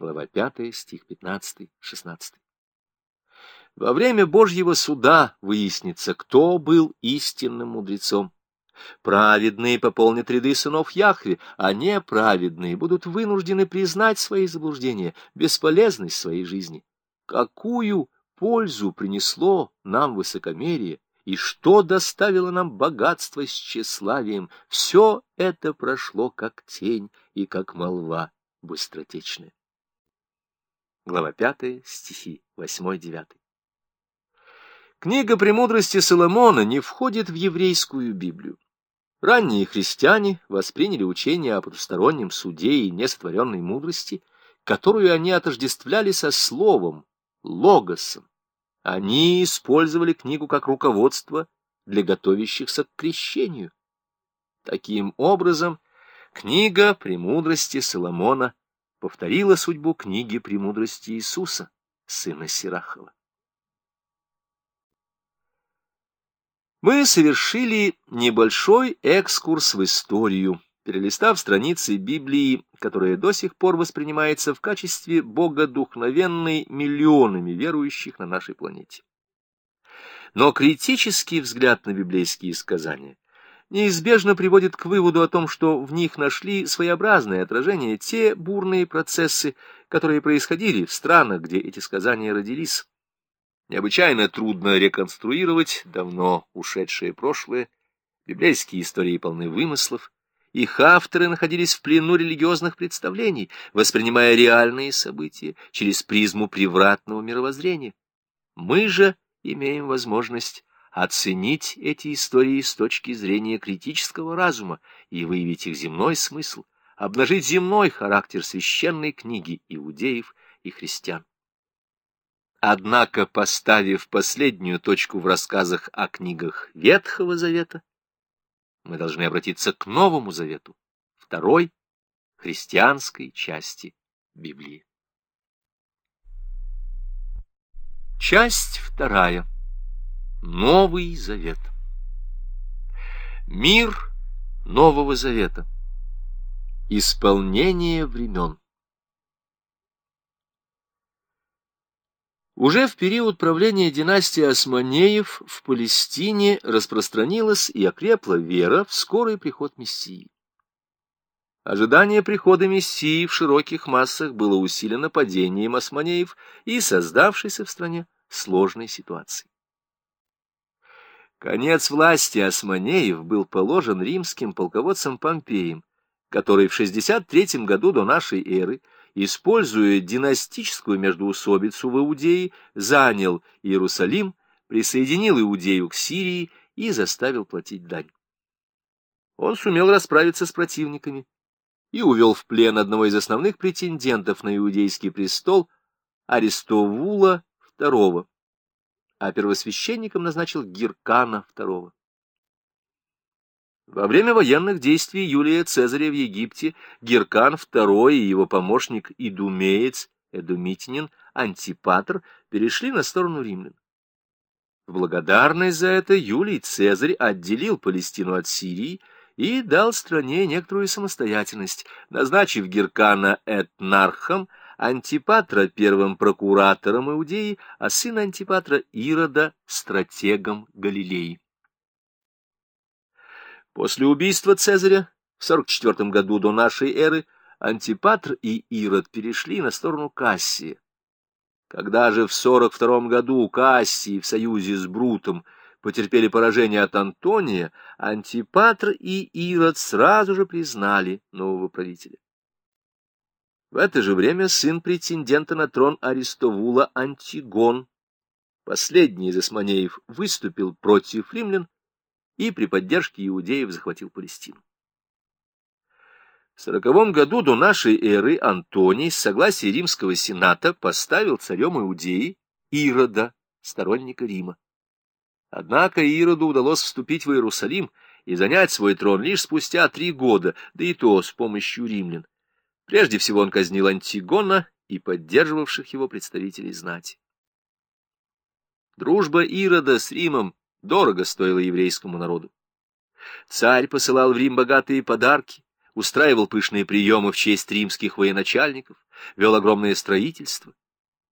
глава 5, стих 15-16. Во время Божьего суда выяснится, кто был истинным мудрецом. Праведные пополнят ряды сынов Яхве, а неправедные будут вынуждены признать свои заблуждения, бесполезность своей жизни. Какую пользу принесло нам высокомерие, и что доставило нам богатство с тщеславием, все это прошло как тень и как молва быстротечная. Глава 5, стихи 8-9. Книга «Премудрости Соломона» не входит в еврейскую Библию. Ранние христиане восприняли учение о потустороннем суде и несотворенной мудрости, которую они отождествляли со словом, логосом. Они использовали книгу как руководство для готовящихся к крещению. Таким образом, книга «Премудрости Соломона» повторила судьбу книги «Премудрости Иисуса», сына Сирахова. Мы совершили небольшой экскурс в историю, перелистав страницы Библии, которая до сих пор воспринимается в качестве богодухновенной миллионами верующих на нашей планете. Но критический взгляд на библейские сказания неизбежно приводит к выводу о том, что в них нашли своеобразное отражение те бурные процессы, которые происходили в странах, где эти сказания родились. Необычайно трудно реконструировать давно ушедшее прошлое, библейские истории полны вымыслов, их авторы находились в плену религиозных представлений, воспринимая реальные события через призму превратного мировоззрения. Мы же имеем возможность оценить эти истории с точки зрения критического разума и выявить их земной смысл, обнажить земной характер священной книги иудеев и христиан. Однако, поставив последнюю точку в рассказах о книгах Ветхого Завета, мы должны обратиться к Новому Завету, второй христианской части Библии. Часть вторая. Новый Завет. Мир Нового Завета. Исполнение времен. Уже в период правления династии Османеев в Палестине распространилась и окрепла вера в скорый приход Мессии. Ожидание прихода Мессии в широких массах было усилено падением Османеев и создавшейся в стране сложной ситуацией. Конец власти Османеев был положен римским полководцем Помпеем, который в 63 году до нашей эры используя династическую междоусобицу в Иудее, занял Иерусалим, присоединил Иудею к Сирии и заставил платить дань. Он сумел расправиться с противниками и увел в плен одного из основных претендентов на иудейский престол, Аристовула II, а первосвященником назначил Гиркана II. Во время военных действий Юлия Цезаря в Египте Геркан II и его помощник Идумеец, Эдумитинин, Антипатр перешли на сторону римлян. В благодарность за это Юлий Цезарь отделил Палестину от Сирии и дал стране некоторую самостоятельность, назначив Геркана этнархом, Антипатра первым прокуратором Иудеи, а сына Антипатра Ирода стратегом Галилеи. После убийства Цезаря в 44 году до нашей эры Антипатр и Ирод перешли на сторону Кассия. Когда же в 42 году Кассий в союзе с Брутом потерпели поражение от Антония, Антипатр и Ирод сразу же признали нового правителя. В это же время сын претендента на трон Аристовула Антигон, последний из османеев, выступил против римлян и при поддержке иудеев захватил Палестину. В сороковом году до нашей эры Антоний с согласия римского сената поставил царем Иудеи Ирода, сторонника Рима. Однако Ироду удалось вступить в Иерусалим и занять свой трон лишь спустя три года, да и то с помощью римлян. Прежде всего он казнил Антигона и поддерживавших его представителей знати. Дружба Ирода с Римом дорого стоило еврейскому народу. Царь посылал в Рим богатые подарки, устраивал пышные приемы в честь римских военачальников, вел огромное строительство.